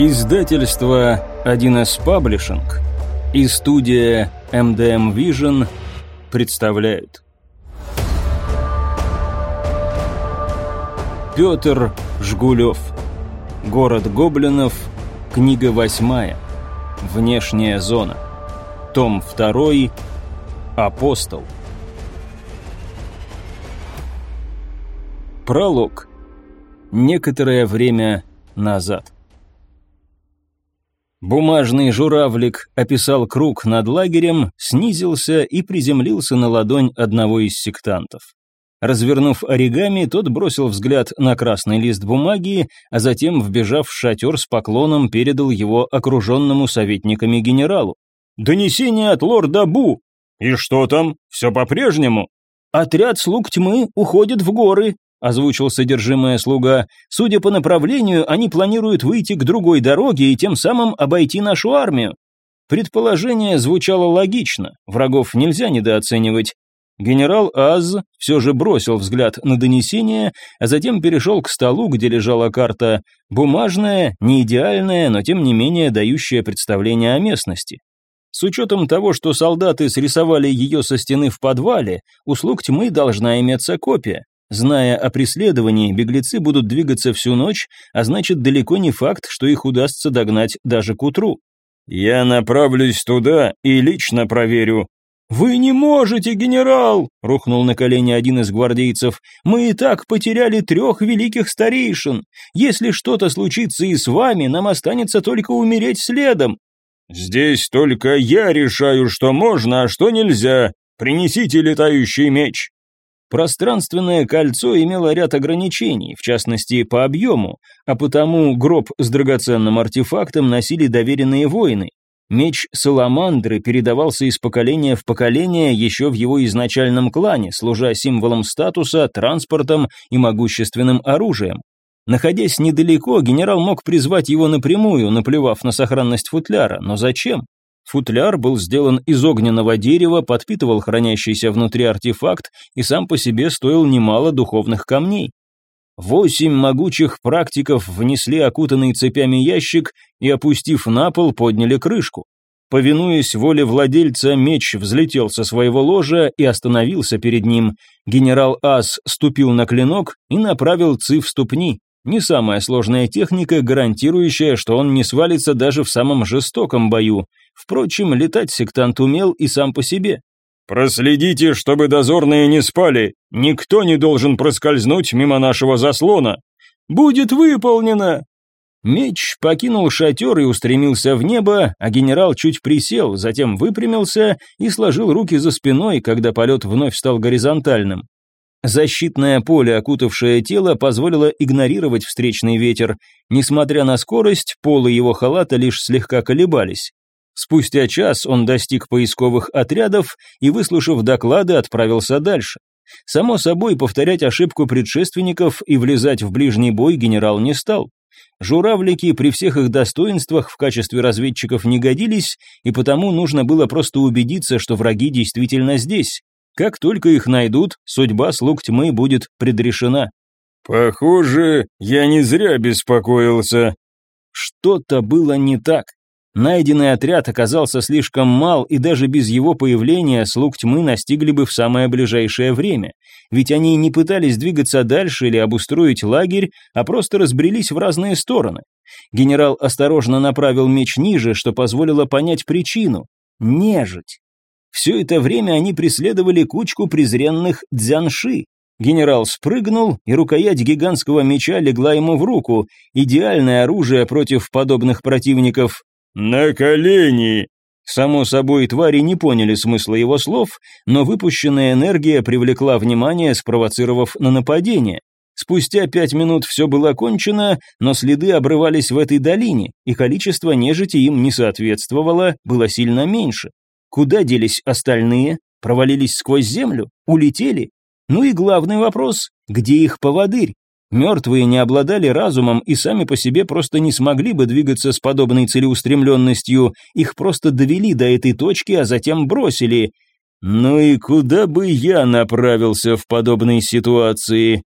Издательство 1С Паблишинг и студия MDM Vision представляют Петр Жгулев Город гоблинов. Книга восьмая. Внешняя зона Том 2 Апостол Пролог. Некоторое время назад Бумажный журавлик описал круг над лагерем, снизился и приземлился на ладонь одного из сектантов. Развернув оригами, тот бросил взгляд на красный лист бумаги, а затем, вбежав в шатер с поклоном, передал его окруженному советниками генералу. «Донесение от лорда Бу!» «И что там? Все по-прежнему?» «Отряд слуг тьмы уходит в горы», озвучил содержимое слуга. Судя по направлению, они планируют выйти к другой дороге и тем самым обойти нашу армию. Предположение звучало логично, врагов нельзя недооценивать. Генерал Аз все же бросил взгляд на донесение, а затем перешел к столу, где лежала карта, бумажная, не идеальная, но тем не менее дающая представление о местности. С учетом того, что солдаты срисовали ее со стены в подвале, услуг тьмы должна иметься копия. Зная о преследовании, беглецы будут двигаться всю ночь, а значит далеко не факт, что их удастся догнать даже к утру. «Я направлюсь туда и лично проверю». «Вы не можете, генерал!» — рухнул на колени один из гвардейцев. «Мы и так потеряли трех великих старейшин. Если что-то случится и с вами, нам останется только умереть следом». «Здесь только я решаю, что можно, а что нельзя. Принесите летающий меч». Пространственное кольцо имело ряд ограничений, в частности по объему, а потому гроб с драгоценным артефактом носили доверенные воины. Меч Саламандры передавался из поколения в поколение еще в его изначальном клане, служа символом статуса, транспортом и могущественным оружием. Находясь недалеко, генерал мог призвать его напрямую, наплевав на сохранность футляра, но зачем? Футляр был сделан из огненного дерева, подпитывал хранящийся внутри артефакт и сам по себе стоил немало духовных камней. Восемь могучих практиков внесли окутанный цепями ящик и, опустив на пол, подняли крышку. Повинуясь воле владельца, меч взлетел со своего ложа и остановился перед ним. Генерал Ас ступил на клинок и направил ци в ступни. Не самая сложная техника, гарантирующая, что он не свалится даже в самом жестоком бою. Впрочем, летать сектант умел и сам по себе. «Проследите, чтобы дозорные не спали. Никто не должен проскользнуть мимо нашего заслона. Будет выполнено!» Меч покинул шатер и устремился в небо, а генерал чуть присел, затем выпрямился и сложил руки за спиной, когда полет вновь стал горизонтальным. Защитное поле, окутавшее тело, позволило игнорировать встречный ветер. Несмотря на скорость, полы его халата лишь слегка колебались. Спустя час он достиг поисковых отрядов и, выслушав доклады, отправился дальше. Само собой, повторять ошибку предшественников и влезать в ближний бой генерал не стал. Журавлики при всех их достоинствах в качестве разведчиков не годились, и потому нужно было просто убедиться, что враги действительно здесь. Как только их найдут, судьба слуг тьмы будет предрешена. «Похоже, я не зря беспокоился». Что-то было не так. Найденный отряд оказался слишком мал, и даже без его появления слуг тьмы настигли бы в самое ближайшее время. Ведь они не пытались двигаться дальше или обустроить лагерь, а просто разбрелись в разные стороны. Генерал осторожно направил меч ниже, что позволило понять причину. Нежить. Все это время они преследовали кучку презренных дзянши. Генерал спрыгнул, и рукоять гигантского меча легла ему в руку, идеальное оружие против подобных противников, «На колени!» Само собой, твари не поняли смысла его слов, но выпущенная энергия привлекла внимание, спровоцировав на нападение. Спустя пять минут все было кончено, но следы обрывались в этой долине, и количество нежити им не соответствовало, было сильно меньше. Куда делись остальные? Провалились сквозь землю? Улетели? Ну и главный вопрос, где их поводырь? Мертвые не обладали разумом и сами по себе просто не смогли бы двигаться с подобной целеустремленностью, их просто довели до этой точки, а затем бросили. «Ну и куда бы я направился в подобной ситуации?»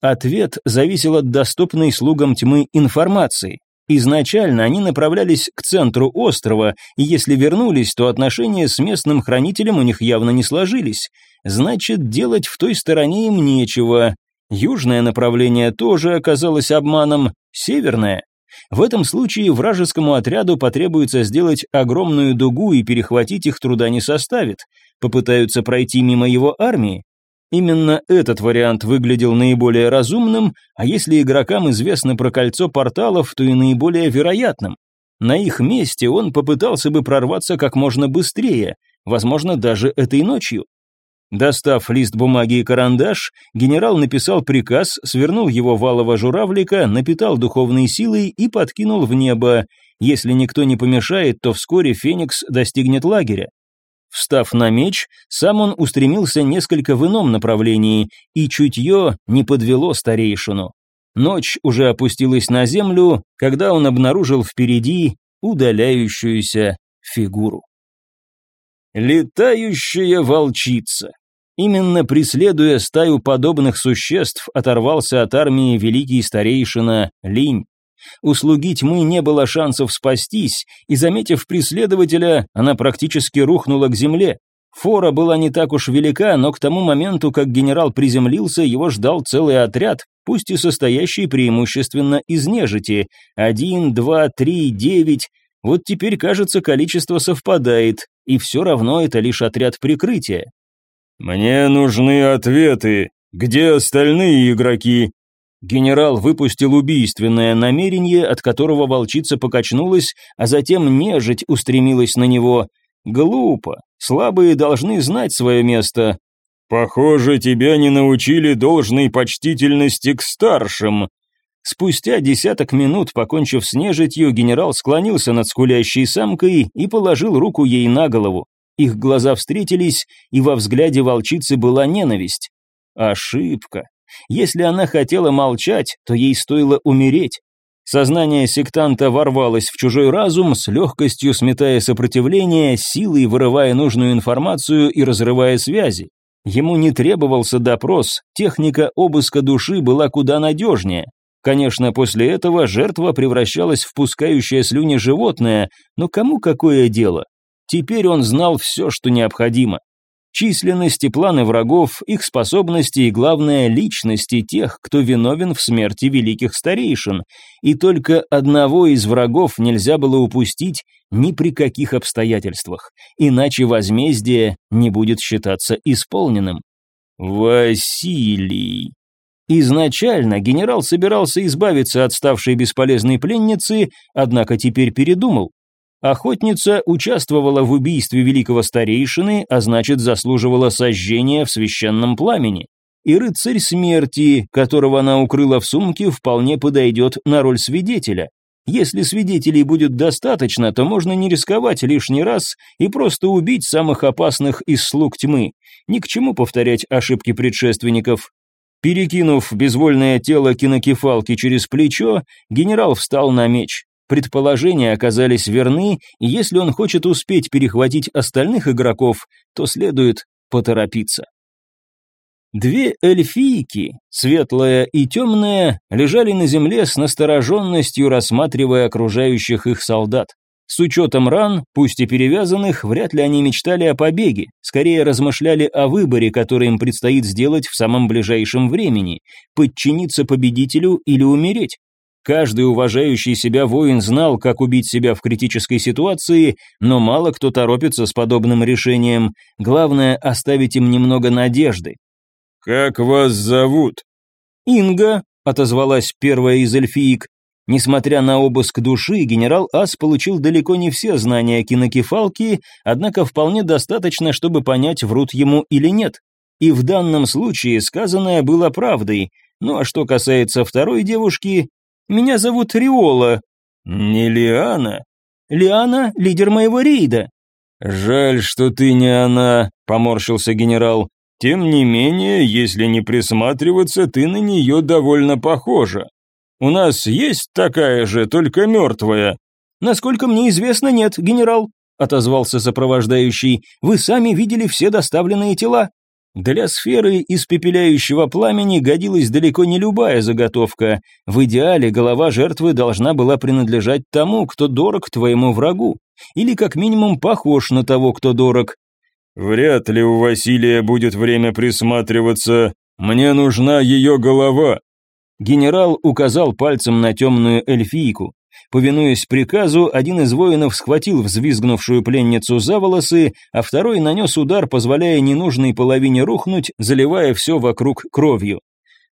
Ответ зависел от доступной слугам тьмы информации. Изначально они направлялись к центру острова, и если вернулись, то отношения с местным хранителем у них явно не сложились. Значит, делать в той стороне им нечего. Южное направление тоже оказалось обманом, северное. В этом случае вражескому отряду потребуется сделать огромную дугу и перехватить их труда не составит. Попытаются пройти мимо его армии. Именно этот вариант выглядел наиболее разумным, а если игрокам известно про кольцо порталов, то и наиболее вероятным. На их месте он попытался бы прорваться как можно быстрее, возможно, даже этой ночью. Достав лист бумаги и карандаш, генерал написал приказ, свернул его валого журавлика, напитал духовной силой и подкинул в небо. Если никто не помешает, то вскоре Феникс достигнет лагеря. Встав на меч, сам он устремился несколько в ином направлении, и чутье не подвело старейшину. Ночь уже опустилась на землю, когда он обнаружил впереди удаляющуюся фигуру. Летающая волчица. Именно преследуя стаю подобных существ, оторвался от армии великий старейшина Линь. У слуги тьмы не было шансов спастись, и, заметив преследователя, она практически рухнула к земле. Фора была не так уж велика, но к тому моменту, как генерал приземлился, его ждал целый отряд, пусть и состоящий преимущественно из нежити. Один, два, три, девять. Вот теперь, кажется, количество совпадает, и все равно это лишь отряд прикрытия. «Мне нужны ответы. Где остальные игроки?» Генерал выпустил убийственное намерение, от которого волчица покачнулась, а затем нежить устремилась на него. Глупо. Слабые должны знать свое место. «Похоже, тебя не научили должной почтительности к старшим». Спустя десяток минут, покончив с нежитью, генерал склонился над скулящей самкой и положил руку ей на голову. Их глаза встретились, и во взгляде волчицы была ненависть. Ошибка. Если она хотела молчать, то ей стоило умереть. Сознание сектанта ворвалось в чужой разум, с легкостью сметая сопротивление, силой вырывая нужную информацию и разрывая связи. Ему не требовался допрос, техника обыска души была куда надежнее. Конечно, после этого жертва превращалась в пускающее слюни животное, но кому какое дело? Теперь он знал все, что необходимо численности, планы врагов, их способности и, главное, личности тех, кто виновен в смерти великих старейшин, и только одного из врагов нельзя было упустить ни при каких обстоятельствах, иначе возмездие не будет считаться исполненным. Василий. Изначально генерал собирался избавиться от ставшей бесполезной пленницы, однако теперь передумал. Охотница участвовала в убийстве великого старейшины, а значит заслуживала сожжения в священном пламени. И рыцарь смерти, которого она укрыла в сумке, вполне подойдет на роль свидетеля. Если свидетелей будет достаточно, то можно не рисковать лишний раз и просто убить самых опасных из слуг тьмы. Ни к чему повторять ошибки предшественников. Перекинув безвольное тело кинокефалки через плечо, генерал встал на меч. Предположения оказались верны, и если он хочет успеть перехватить остальных игроков, то следует поторопиться. Две эльфийки, светлая и темная, лежали на земле с настороженностью, рассматривая окружающих их солдат. С учетом ран, пусть и перевязанных, вряд ли они мечтали о побеге, скорее размышляли о выборе, который им предстоит сделать в самом ближайшем времени – подчиниться победителю или умереть. Каждый уважающий себя воин знал, как убить себя в критической ситуации, но мало кто торопится с подобным решением. Главное – оставить им немного надежды. «Как вас зовут?» «Инга», – отозвалась первая из эльфиек. Несмотря на обыск души, генерал Ас получил далеко не все знания кинокефалки, однако вполне достаточно, чтобы понять, врут ему или нет. И в данном случае сказанное было правдой. Ну а что касается второй девушки, меня зовут Риола». «Не Лиана?» «Лиана — лидер моего рейда». «Жаль, что ты не она», — поморщился генерал. «Тем не менее, если не присматриваться, ты на нее довольно похожа. У нас есть такая же, только мертвая». «Насколько мне известно, нет, генерал», — отозвался сопровождающий. «Вы сами видели все доставленные тела». Для сферы испепеляющего пламени годилась далеко не любая заготовка. В идеале голова жертвы должна была принадлежать тому, кто дорог твоему врагу. Или как минимум похож на того, кто дорог. «Вряд ли у Василия будет время присматриваться. Мне нужна ее голова». Генерал указал пальцем на темную эльфийку. Повинуясь приказу, один из воинов схватил взвизгнувшую пленницу за волосы, а второй нанес удар, позволяя ненужной половине рухнуть, заливая все вокруг кровью.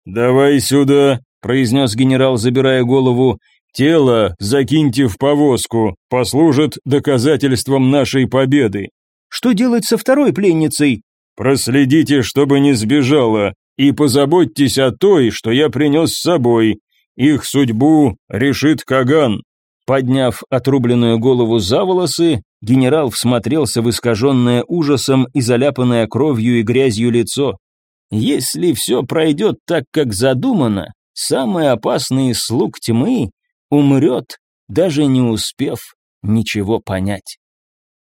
«Давай сюда», — произнес генерал, забирая голову. «Тело закиньте в повозку, послужит доказательством нашей победы». «Что делать со второй пленницей?» «Проследите, чтобы не сбежала, и позаботьтесь о той, что я принес с собой. Их судьбу решит Каган». Подняв отрубленную голову за волосы, генерал всмотрелся в искаженное ужасом и заляпанное кровью и грязью лицо. Если все пройдет так, как задумано, самый опасный слуг тьмы умрет, даже не успев ничего понять.